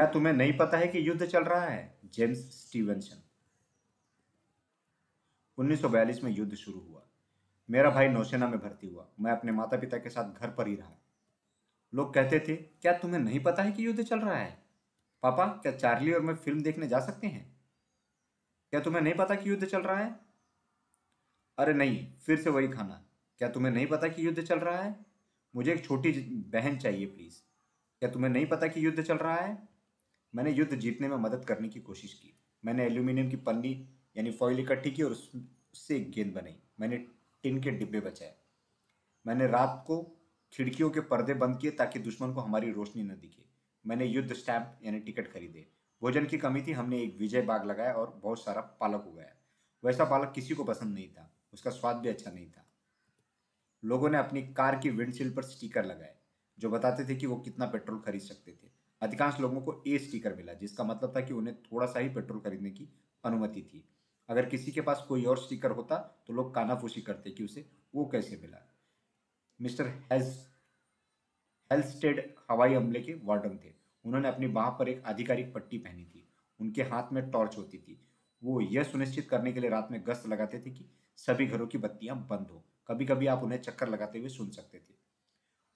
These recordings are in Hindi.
क्या तुम्हें नहीं पता है कि युद्ध चल रहा है? जेम्स स्टीवनसन 1942 में युद्ध शुरू हुआ। मेरा भाई नौसेना में भर्ती हुआ। मैं अपने माता पिता के साथ घर पर ही रहा। लोग कहते थे, क्या तुम्हें नहीं पता है कि युद्ध चल रहा है? पापा, क्या चार्ली और मैं फ़िल्म देखने जा सकते हैं? क्या तुम्हें नहीं पता कि युद्ध चल रहा है? अरे नहीं, फिर से वही खाना। क्या तुम्हें नहीं पता कि युद्ध चल रहा है? मुझे एक छोटी बहन चाहिए, प्लीज़। क्या तुम्हें नहीं पता कि युद्ध चल रहा है? मैंने युद्ध जीतने में मदद करने की कोशिश की। मैंने एल्यूमिनियम की पन्नी, यानी फॉइल इकट्ठी की और उससे एक गेंद बनाई। मैंने टिन के डिब्बे बचाए। मैंने रात को खिड़कियों के पर्दे बंद किए ताकि दुश्मन को हमारी रोशनी न दिखे। मैंने युद्ध स्टैंप, यानी टिकट खरीदे। भोजन की कमी थी, हमने एक विजय बाग लगाया और बहुत सारा पालक उगाया। वैसा पालक किसी को पसंद नहीं था। उसका स्वाद भी अच्छा नहीं था। लोगों ने अपनी कार की विंडशील्ड पर स्टिकर लगाए, जो बताते थे कि वो कितना पेट्रोल खरीद सकते थे। अधिकांश लोगों को ए स्टिकर मिला, जिसका मतलब था कि उन्हें थोड़ा सा ही पेट्रोल खरीदने की अनुमति थी। अगर किसी के पास कोई और स्टिकर होता तो लोग कानाफूसी करते कि उसे वो कैसे मिला। मिस्टर हेल्स हेल्स्टेड हवाई हमले के वार्डन थे। उन्होंने अपनी बाह पर एक आधिकारिक पट्टी पहनी थी। उनके हाथ में टॉर्च होती थी। वो यह सुनिश्चित करने के लिए रात में गश्त लगाते थे कि सभी घरों की बत्तियाँ बंद हो। कभी कभी आप उन्हें चक्कर लगाते हुए सुन सकते थे।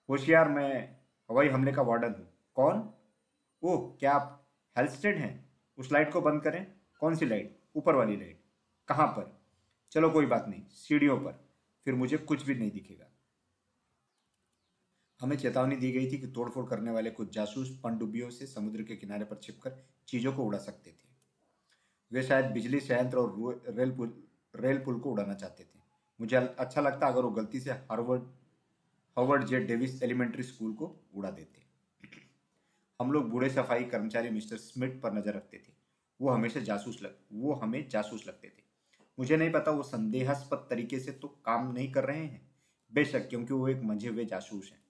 होशियार, मैं हवाई हमले का वार्डन हूँ। कौन? ओह, क्या आप हेल्स्टेड हैं? उस लाइट को बंद करें। कौन सी लाइट? ऊपर वाली लाइट। कहाँ पर? चलो, कोई बात नहीं। सीढ़ियों पर। फिर मुझे कुछ भी नहीं दिखेगा। हमें चेतावनी दी गई थी कि तोड़फोड़ करने वाले कुछ जासूस पनडुब्बियों से समुद्र के किनारे पर छिपकर चीज़ों को उड़ा सकते थे। वे शायद बिजली, संयंत्र और रेल पुल रेल पुल को उड़ाना चाहते थे। मुझे अच्छा लगता अगर वो गलती से Harvard Harvard J Davis elementary school को उड़ा देते। हम लोग बूढ़े सफ़ाई कर्मचारी मिस्टर स्मिथ पर नज़र रखते थे। वो हमेशा जासूस लग, वो हमें जासूस लगते थे। मुझे नहीं पता वो संदेहास्पद तरीके से तो काम नहीं कर रहे हैं। बेशक क्योंकि वो एक मंझे हुए जासूस हैं।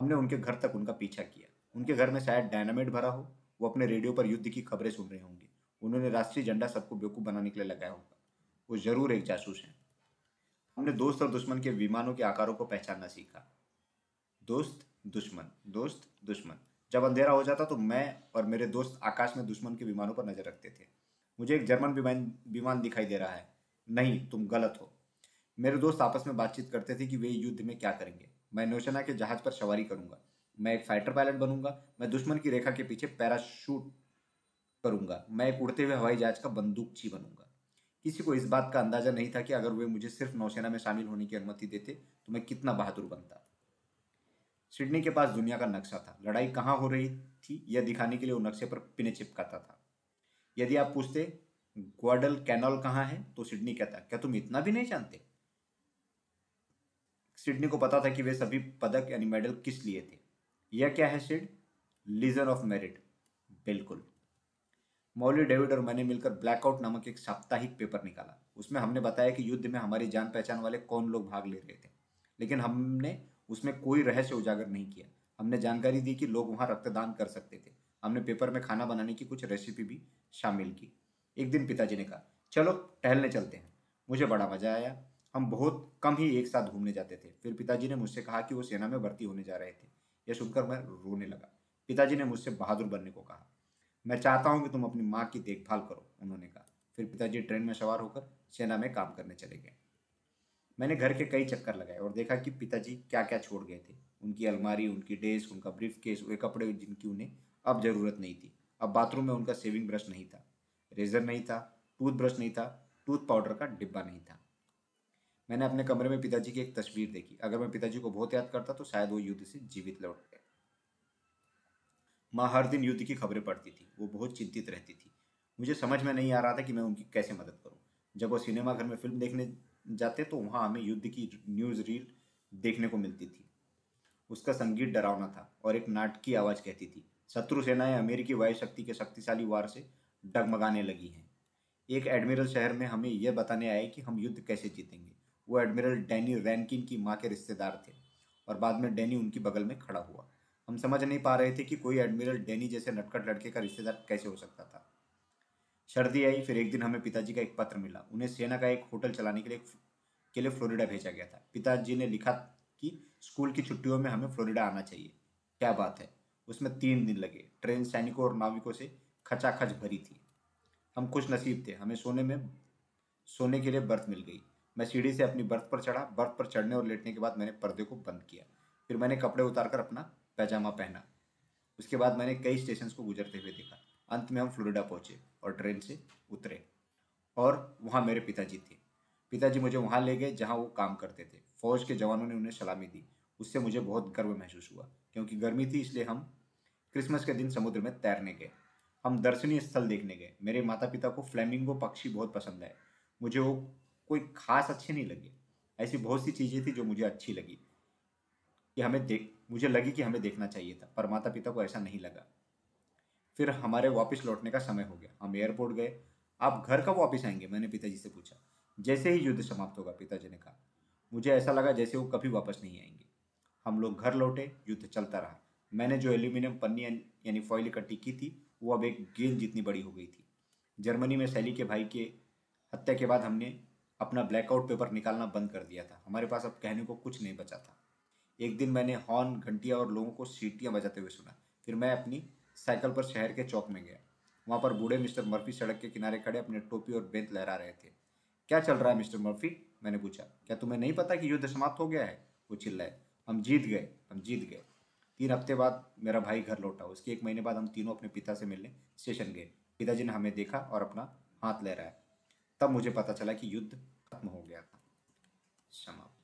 हमने उनके घर तक उनका पीछा किया। उनके घर में शायद डायनामाइट भरा हो, वो अपने रेडियो पर युद्ध की खबरें सुन रहे होंगे। उन्होंने राष्ट्रीय झंडा सबको बेवकूफ़ बनाने के लिए लगाया होगा। वो ज़रूर एक जासूस हैं। हमने दोस्त और दुश्मन के विमानों के आकारों को पहचानना सीखा। दोस्त, दुश्मन दोस्त, दुश्मन। जब अंधेरा हो जाता तो मैं और मेरे दोस्त आकाश में दुश्मन के विमानों पर नज़र रखते थे। मुझे एक जर्मन विमान विमान दिखाई दे रहा है। नहीं, तुम गलत हो। मेरे दोस्त आपस में बातचीत करते थे कि वे युद्ध में क्या करेंगे। मैं नौसेना के जहाज़ पर सवारी करूँगा। मैं एक फाइटर पायलट बनूँगा। मैं दुश्मन की रेखा के पीछे पैराशूट करूँगा। मैं एक उड़ते हुए हवाई जहाज़ का बंदूक बंदूकची बनूँगा। किसी को इस बात का अंदाज़ा नहीं था कि अगर वे मुझे सिर्फ़ नौसेना में शामिल होने की अनुमति देते तो मैं कितना बहादुर बनता। सिडनी के पास दुनिया का नक्शा था। लड़ाई कहाँ हो रही थी यह दिखाने के लिए वो नक्शे पर पिने चिपकाता था। यदि आप पूछते ग्वाडल कैनॉल कहाँ है? तो सिडनी कहता, क्या तुम इतना भी नहीं जानते? सिडनी को पता था कि वे सभी पदक यानी मेडल किस लिए थे। यह क्या है सिड? लीजन ऑफ़ मेरिट बिल्कुल। मौली डेविड और मैंने मिलकर ब्लैकआउट नामक एक साप्ताहिक पेपर निकाला। उसमें हमने बताया कि युद्ध में हमारी जान पहचान वाले कौन लोग भाग ले रहे थे। लेकिन हमने उसमें कोई रहस्य उजागर नहीं किया। हमने जानकारी दी कि लोग वहाँ रक्तदान कर सकते थे। हमने पेपर में खाना बनाने की कुछ रेसिपी भी शामिल की। एक दिन पिताजी ने कहा, चलो, टहलने चलते हैं। मुझे बड़ा मज़ा आया। हम बहुत कम ही एक साथ घूमने जाते थे। फिर पिताजी ने मुझसे कहा कि वो सेना में भर्ती होने जा रहे थे। यह सुनकर मैं रोने लगा। पिताजी ने मुझसे बहादुर बनने को कहा, मैं चाहता हूँ कि तुम अपनी माँ की देखभाल करो, उन्होंने कहा। फिर पिताजी ट्रेन में सवार होकर सेना में काम करने चले गए। मैंने घर के कई चक्कर लगाए और देखा कि पिताजी क्या क्या छोड़ गए थे। उनकी अलमारी, उनकी डेस्क, उनका ब्रीफ केस वे कपड़े जिनकी उन्हें अब ज़रूरत नहीं थी। अब बाथरूम में उनका सेविंग ब्रश नहीं था, रेजर नहीं था टूथ ब्रश नहीं था, टूथ पाउडर का डिब्बा नहीं था। मैंने अपने कमरे में पिताजी की एक तस्वीर देखी। अगर मैं पिताजी को बहुत याद करता तो शायद वो युद्ध से जीवित लौट गए। माँ हर दिन युद्ध की खबरें पढ़ती थी। वो बहुत चिंतित रहती थी। मुझे समझ में नहीं आ रहा था कि मैं उनकी कैसे मदद करूँ। जब वो सिनेमा घर में फ़िल्म देखने जाते तो वहाँ हमें युद्ध की न्यूज़ रील देखने को मिलती थी। उसका संगीत डरावना था और एक नाटकी आवाज़ कहती थी, शत्रु सेनाएँ अमेरिकी वायु शक्ति के शक्तिशाली वार से डगमगाने लगी हैं। एक एडमिरल शहर में हमें यह बताने आए कि हम युद्ध कैसे जीतेंगे। वो एडमिरल डैनी रैनकिन की माँ के रिश्तेदार थे और बाद में डैनी उनकी बगल में खड़ा हुआ। हम समझ नहीं पा रहे थे कि कोई एडमिरल डैनी जैसे नटखट लड़के का रिश्तेदार कैसे हो सकता था। सर्दी आई, फिर एक दिन हमें पिताजी का एक पत्र मिला। उन्हें सेना का एक होटल चलाने के लिए के लिए फ्लोरिडा भेजा गया था। पिताजी ने लिखा कि स्कूल की छुट्टियों में हमें फ्लोरिडा आना चाहिए। क्या बात है। उसमें तीन दिन लगे। ट्रेन सैनिकों और नाविकों से खचाखच भरी थी। हम खुश नसीब थे। हमें सोने में, सोने के लिए बर्थ मिल गई। मैं सीढ़ी से अपनी बर्थ पर चढ़ा। बर्थ पर चढ़ने और लेटने के बाद मैंने पर्दे को बंद किया। फिर मैंने कपड़े उतारकर अपना पैजामा पहना। उसके बाद मैंने कई स्टेशन को गुजरते हुए देखा। अंत में हम फ्लोरिडा पहुँचे और ट्रेन से उतरे। और वहाँ मेरे पिताजी थे। पिताजी मुझे वहाँ ले गए, जहाँ वो काम करते थे। फौज के जवानों ने उन्हें सलामी दी। उससे मुझे बहुत गर्व महसूस हुआ, क्योंकि गर्मी थी, इसलिए हम क्रिसमस के दिन समुद्र में तैरने गए। हम दर्शनीय स्थल देखने गए। मेरे माता पिता को फ्लैमिंगो पक्षी बहुत पसंद आए। मुझे वो कोई खास अच्छे नहीं लगे। ऐसी बहुत सी चीज़ें थी जो मुझे अच्छी लगी कि हमें देख, मुझे लगी कि हमें देखना चाहिए था, पर माता पिता को ऐसा नहीं लगा। फिर हमारे वापस लौटने का समय हो गया। हम एयरपोर्ट गए। आप घर कब वापस आएँगे? मैंने पिताजी से पूछा। जैसे ही युद्ध समाप्त होगा, पिताजी ने कहा। मुझे ऐसा लगा जैसे वो कभी वापस नहीं आएँगे। हम लोग घर लौटे, युद्ध चलता रहा। मैंने जो एल्यूमिनियम पन्नी यानी फॉइल इकट्ठी की थी, वो अब एक गेंद जितनी बड़ी हो गई थी। जर्मनी में सैली के भाई के हत्या के बाद हमने अपना ब्लैकआउट पेपर निकालना बंद कर दिया था। हमारे पास अब कहने को कुछ नहीं बचा था। एक दिन मैंने हॉर्न घंटियाँ और लोगों को सीटियाँ बजाते हुए सुना। फिर मैं अपनी साइकिल पर शहर के चौक में गया। वहाँ पर बूढ़े मिस्टर मर्फी सड़क के किनारे खड़े अपने टोपी और बेंत लहरा रहे थे। क्या चल रहा है मिस्टर मर्फी? मैंने पूछा। क्या तुम्हें नहीं पता कि युद्ध समाप्त हो गया है? वो चिल्लाए। हम जीत गए, हम जीत गए। तीन हफ़्ते बाद मेरा भाई घर लौटा। उसके एक महीने बाद हम तीनों अपने पिता से मिलने स्टेशन गए। पिताजी ने हमें देखा और अपना हाथ ले रहा है तब मुझे पता चला कि युद्ध खत्म हो गया था। समाप्त।